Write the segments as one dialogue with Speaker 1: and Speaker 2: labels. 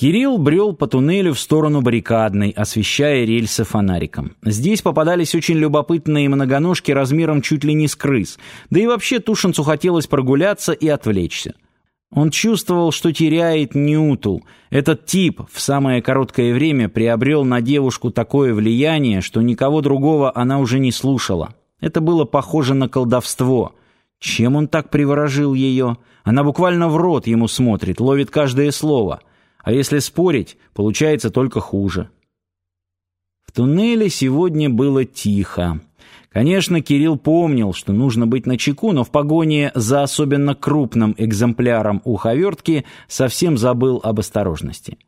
Speaker 1: Кирилл брел по туннелю в сторону баррикадной, освещая рельсы фонариком. Здесь попадались очень любопытные многоножки размером чуть ли не с крыс, да и вообще Тушинцу хотелось прогуляться и отвлечься. Он чувствовал, что теряет Ньюту. Этот тип в самое короткое время приобрел на девушку такое влияние, что никого другого она уже не слушала. Это было похоже на колдовство. Чем он так приворожил ее? Она буквально в рот ему смотрит, ловит каждое слово — а если спорить, получается только хуже. В туннеле сегодня было тихо. Конечно, Кирилл помнил, что нужно быть начеку, но в погоне за особенно крупным экземпляром уховертки совсем забыл об осторожности.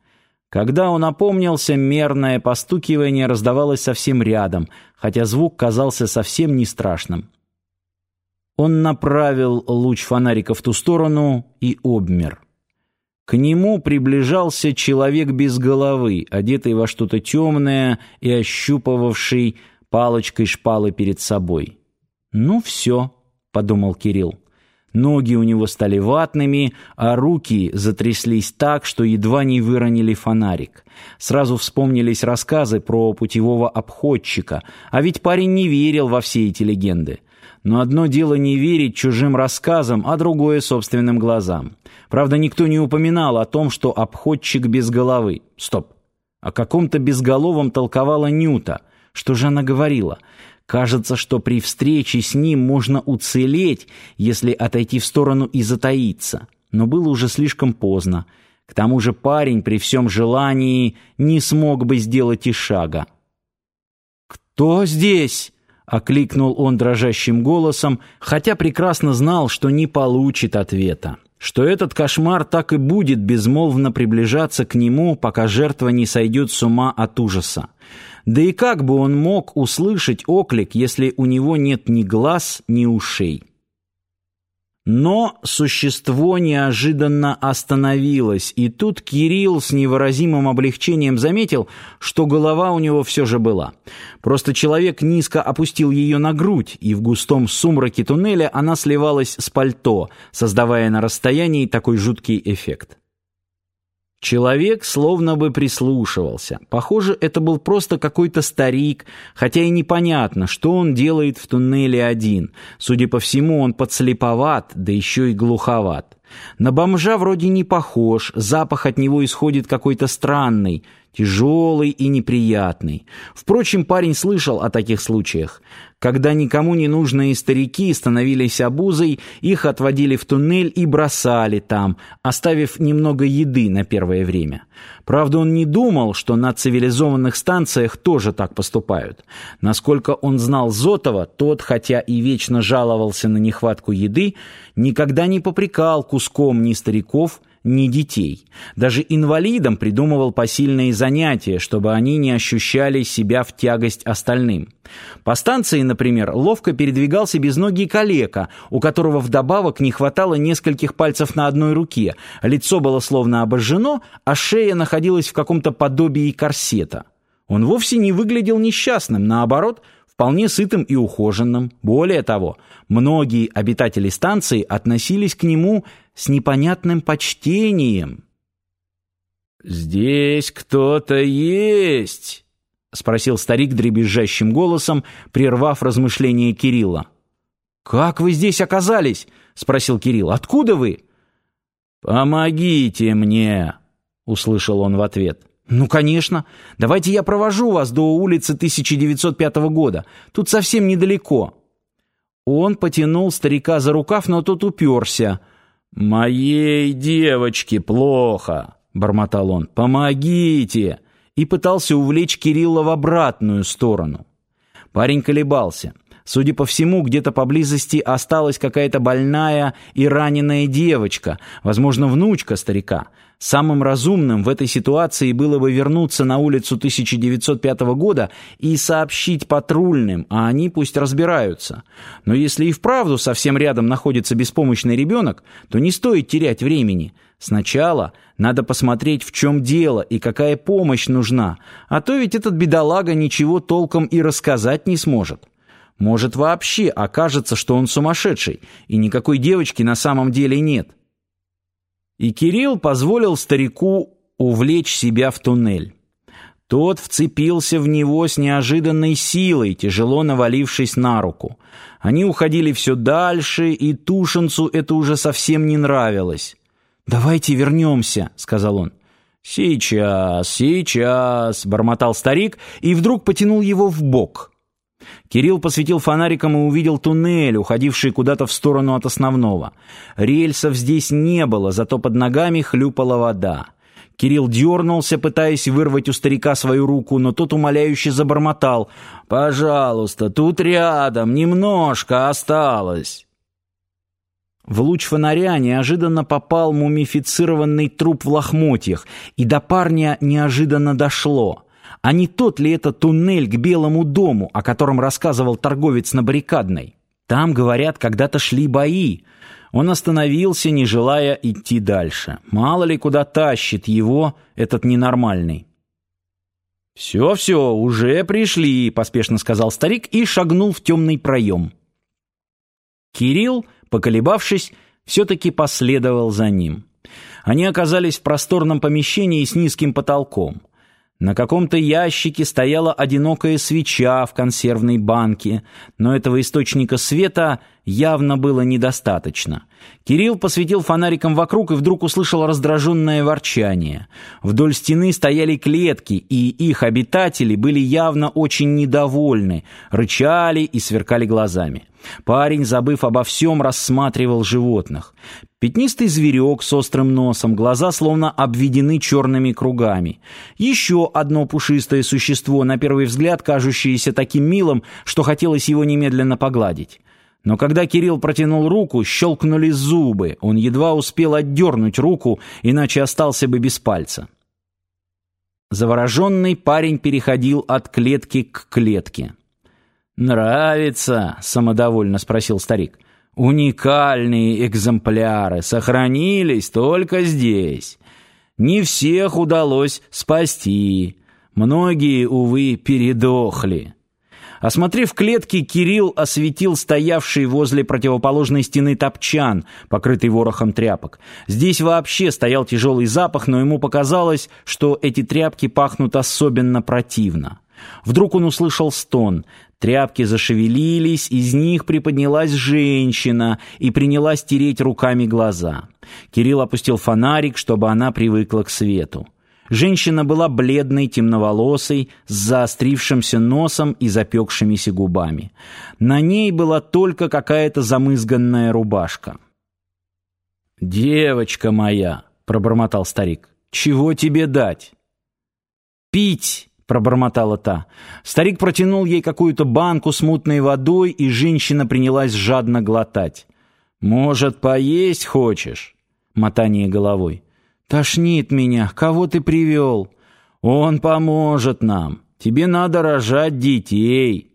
Speaker 1: Когда он опомнился, мерное постукивание раздавалось совсем рядом, хотя звук казался совсем не страшным. Он направил луч фонарика в ту сторону и обмер. К нему приближался человек без головы, одетый во что-то темное и ощупывавший палочкой шпалы перед собой. «Ну все», — подумал Кирилл. Ноги у него стали ватными, а руки затряслись так, что едва не выронили фонарик. Сразу вспомнились рассказы про путевого обходчика, а ведь парень не верил во все эти легенды. Но одно дело не верить чужим рассказам, а другое — собственным глазам. Правда, никто не упоминал о том, что обходчик без головы. Стоп. О каком-то безголовом толковала Нюта. Что же она говорила? Кажется, что при встрече с ним можно уцелеть, если отойти в сторону и затаиться. Но было уже слишком поздно. К тому же парень при всем желании не смог бы сделать и шага. «Кто здесь?» — окликнул он дрожащим голосом, хотя прекрасно знал, что не получит ответа. Что этот кошмар так и будет безмолвно приближаться к нему, пока жертва не сойдет с ума от ужаса. Да и как бы он мог услышать оклик, если у него нет ни глаз, ни ушей? Но существо неожиданно остановилось, и тут Кирилл с невыразимым облегчением заметил, что голова у него все же была. Просто человек низко опустил ее на грудь, и в густом сумраке туннеля она сливалась с пальто, создавая на расстоянии такой жуткий эффект. Человек словно бы прислушивался. Похоже, это был просто какой-то старик, хотя и непонятно, что он делает в туннеле один. Судя по всему, он подслеповат, да еще и глуховат. На бомжа вроде не похож, запах от него исходит какой-то странный, тяжелый и неприятный. Впрочем, парень слышал о таких случаях. Когда никому не нужные старики становились обузой, их отводили в туннель и бросали там, оставив немного еды на первое время. Правда, он не думал, что на цивилизованных станциях тоже так поступают. Насколько он знал Зотова, тот, хотя и вечно жаловался на нехватку еды, никогда не попрекал куском ни стариков, ни детей. Даже инвалидам придумывал посильные занятия, чтобы они не ощущали себя в тягость остальным. По станции, например, ловко передвигался безногий калека, у которого вдобавок не хватало нескольких пальцев на одной руке, лицо было словно обожжено, а шея находилась в каком-то подобии корсета. Он вовсе не выглядел несчастным, наоборот, вполне сытым и ухоженным. Более того, многие обитатели станции относились к нему с непонятным почтением. «Здесь кто-то есть!» — спросил старик дребезжащим голосом, прервав размышления Кирилла. «Как вы здесь оказались?» — спросил Кирилл. «Откуда вы?» «Помогите мне!» — услышал он в ответ. «Ну, конечно. Давайте я провожу вас до улицы 1905 года. Тут совсем недалеко». Он потянул старика за рукав, но тот уперся — «Моей девочке плохо», — бормотал он, — «помогите!» и пытался увлечь Кирилла в обратную сторону. Парень колебался. Судя по всему, где-то поблизости осталась какая-то больная и раненая девочка, возможно, внучка старика. Самым разумным в этой ситуации было бы вернуться на улицу 1905 года и сообщить патрульным, а они пусть разбираются. Но если и вправду совсем рядом находится беспомощный ребенок, то не стоит терять времени. Сначала надо посмотреть, в чем дело и какая помощь нужна, а то ведь этот бедолага ничего толком и рассказать не сможет. Может, вообще окажется, что он сумасшедший, и никакой девочки на самом деле нет. И Кирилл позволил старику увлечь себя в туннель. Тот вцепился в него с неожиданной силой, тяжело навалившись на руку. Они уходили все дальше, и Тушенцу это уже совсем не нравилось. «Давайте вернемся», — сказал он. «Сейчас, сейчас», — бормотал старик и вдруг потянул его в бок. Кирилл посветил фонариком и увидел туннель, уходивший куда-то в сторону от основного. Рельсов здесь не было, зато под ногами хлюпала вода. Кирилл дернулся, пытаясь вырвать у старика свою руку, но тот умоляюще забормотал. «Пожалуйста, тут рядом, немножко осталось». В луч фонаря неожиданно попал мумифицированный труп в лохмотьях, и до парня неожиданно дошло. А не тот ли это туннель к Белому дому, о котором рассказывал торговец на баррикадной? Там, говорят, когда-то шли бои. Он остановился, не желая идти дальше. Мало ли куда тащит его этот ненормальный. «Все-все, уже пришли», — поспешно сказал старик и шагнул в темный проем. Кирилл поколебавшись, все-таки последовал за ним. Они оказались в просторном помещении с низким потолком. На каком-то ящике стояла одинокая свеча в консервной банке, но этого источника света явно было недостаточно. Кирилл посветил фонариком вокруг и вдруг услышал раздраженное ворчание. Вдоль стены стояли клетки, и их обитатели были явно очень недовольны, рычали и сверкали глазами. Парень, забыв обо всем, рассматривал животных. Пятнистый зверек с острым носом, глаза словно обведены черными кругами. Еще одно пушистое существо, на первый взгляд кажущееся таким милым, что хотелось его немедленно погладить. Но когда Кирилл протянул руку, щелкнули зубы. Он едва успел отдернуть руку, иначе остался бы без пальца. Завороженный парень переходил от клетки к клетке. «Нравится?» — самодовольно спросил старик. «Уникальные экземпляры сохранились только здесь. Не всех удалось спасти. Многие, увы, передохли». Осмотрев клетки, Кирилл осветил стоявший возле противоположной стены топчан, покрытый ворохом тряпок. Здесь вообще стоял тяжелый запах, но ему показалось, что эти тряпки пахнут особенно противно. Вдруг он услышал стон. Тряпки зашевелились, из них приподнялась женщина и принялась тереть руками глаза. Кирилл опустил фонарик, чтобы она привыкла к свету. Женщина была бледной, темноволосой, с заострившимся носом и запекшимися губами. На ней была только какая-то замызганная рубашка. «Девочка моя!» — пробормотал старик. «Чего тебе дать?» «Пить!» — пробормотала та. Старик протянул ей какую-то банку с мутной водой, и женщина принялась жадно глотать. «Может, поесть хочешь?» — мотание головой. «Тошнит меня. Кого ты привел?» «Он поможет нам. Тебе надо рожать детей».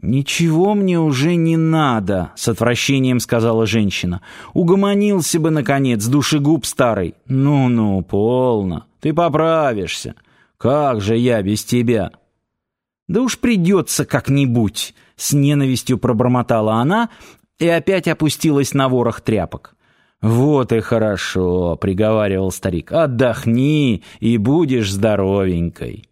Speaker 1: «Ничего мне уже не надо», — с отвращением сказала женщина. «Угомонился бы, наконец, душегуб старый». «Ну-ну, полно. Ты поправишься». Как же я без тебя? Да уж придется как-нибудь, с ненавистью пробормотала она и опять опустилась на ворох тряпок. Вот и хорошо, приговаривал старик. Отдохни и будешь здоровенькой.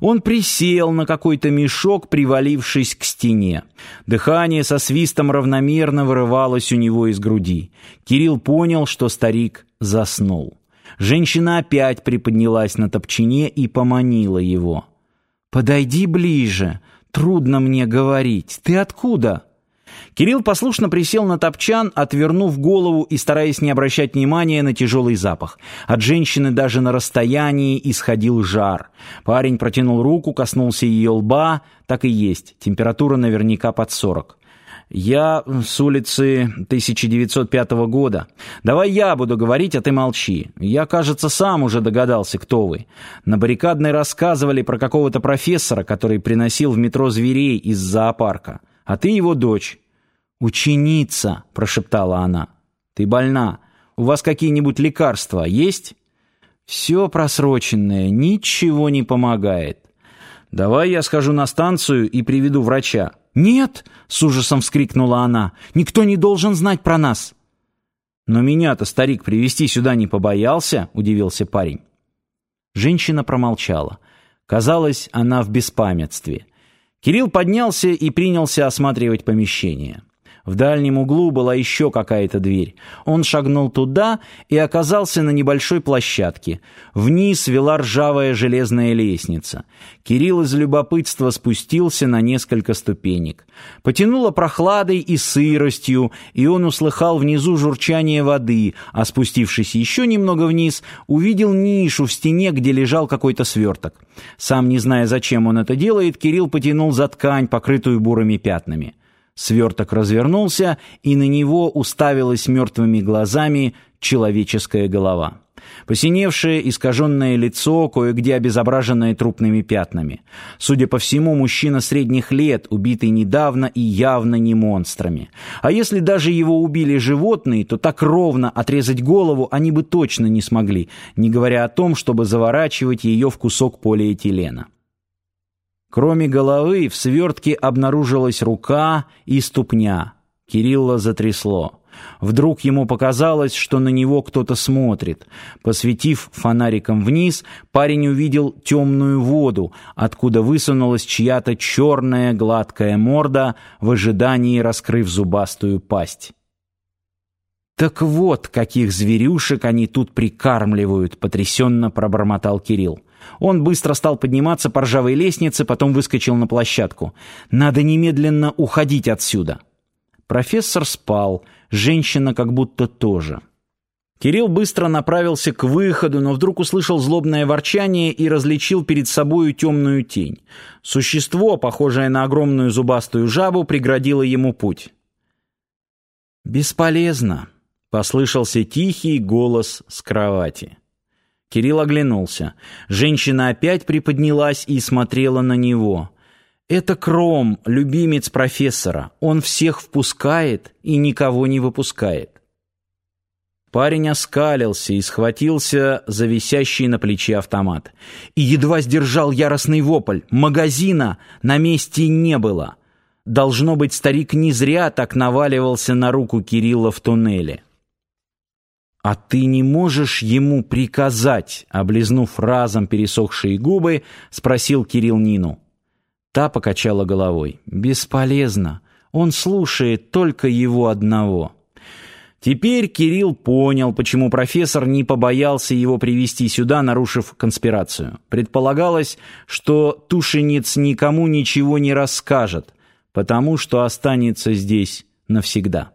Speaker 1: Он присел на какой-то мешок, привалившись к стене. Дыхание со свистом равномерно вырывалось у него из груди. Кирилл понял, что старик заснул. Женщина опять приподнялась на топчине и поманила его. «Подойди ближе. Трудно мне говорить. Ты откуда?» Кирилл послушно присел на топчан, отвернув голову и стараясь не обращать внимания на тяжелый запах. От женщины даже на расстоянии исходил жар. Парень протянул руку, коснулся ее лба. Так и есть, температура наверняка под сорок. «Я с улицы 1905 года. Давай я буду говорить, а ты молчи. Я, кажется, сам уже догадался, кто вы. На баррикадной рассказывали про какого-то профессора, который приносил в метро зверей из зоопарка. А ты его дочь». «Ученица», — прошептала она. «Ты больна. У вас какие-нибудь лекарства есть?» «Все просроченное, ничего не помогает». «Давай я схожу на станцию и приведу врача». «Нет!» — с ужасом вскрикнула она. «Никто не должен знать про нас!» «Но меня-то старик привести сюда не побоялся?» — удивился парень. Женщина промолчала. Казалось, она в беспамятстве. Кирилл поднялся и принялся осматривать помещение. В дальнем углу была еще какая-то дверь. Он шагнул туда и оказался на небольшой площадке. Вниз вела ржавая железная лестница. Кирилл из любопытства спустился на несколько ступенек. Потянуло прохладой и сыростью, и он услыхал внизу журчание воды, а спустившись еще немного вниз, увидел нишу в стене, где лежал какой-то сверток. Сам не зная, зачем он это делает, Кирилл потянул за ткань, покрытую бурыми пятнами. Сверток развернулся, и на него уставилась мертвыми глазами человеческая голова. Посиневшее, искаженное лицо, кое-где обезображенное трупными пятнами. Судя по всему, мужчина средних лет, убитый недавно и явно не монстрами. А если даже его убили животные, то так ровно отрезать голову они бы точно не смогли, не говоря о том, чтобы заворачивать ее в кусок полиэтилена. Кроме головы в свертке обнаружилась рука и ступня. Кирилла затрясло. Вдруг ему показалось, что на него кто-то смотрит. Посветив фонариком вниз, парень увидел темную воду, откуда высунулась чья-то черная гладкая морда в ожидании, раскрыв зубастую пасть. «Так вот, каких зверюшек они тут прикармливают», — потрясенно пробормотал Кирилл. Он быстро стал подниматься по ржавой лестнице, потом выскочил на площадку. «Надо немедленно уходить отсюда!» Профессор спал, женщина как будто тоже. Кирилл быстро направился к выходу, но вдруг услышал злобное ворчание и различил перед собою темную тень. Существо, похожее на огромную зубастую жабу, преградило ему путь. «Бесполезно», — послышался тихий голос с кровати. Кирилл оглянулся. Женщина опять приподнялась и смотрела на него. «Это Кром, любимец профессора. Он всех впускает и никого не выпускает». Парень оскалился и схватился за висящий на плече автомат. И едва сдержал яростный вопль. Магазина на месте не было. Должно быть, старик не зря так наваливался на руку Кирилла в туннеле. «А ты не можешь ему приказать?» Облизнув разом пересохшие губы, спросил Кирилл Нину. Та покачала головой. «Бесполезно. Он слушает только его одного». Теперь Кирилл понял, почему профессор не побоялся его привести сюда, нарушив конспирацию. Предполагалось, что Тушенец никому ничего не расскажет, потому что останется здесь навсегда.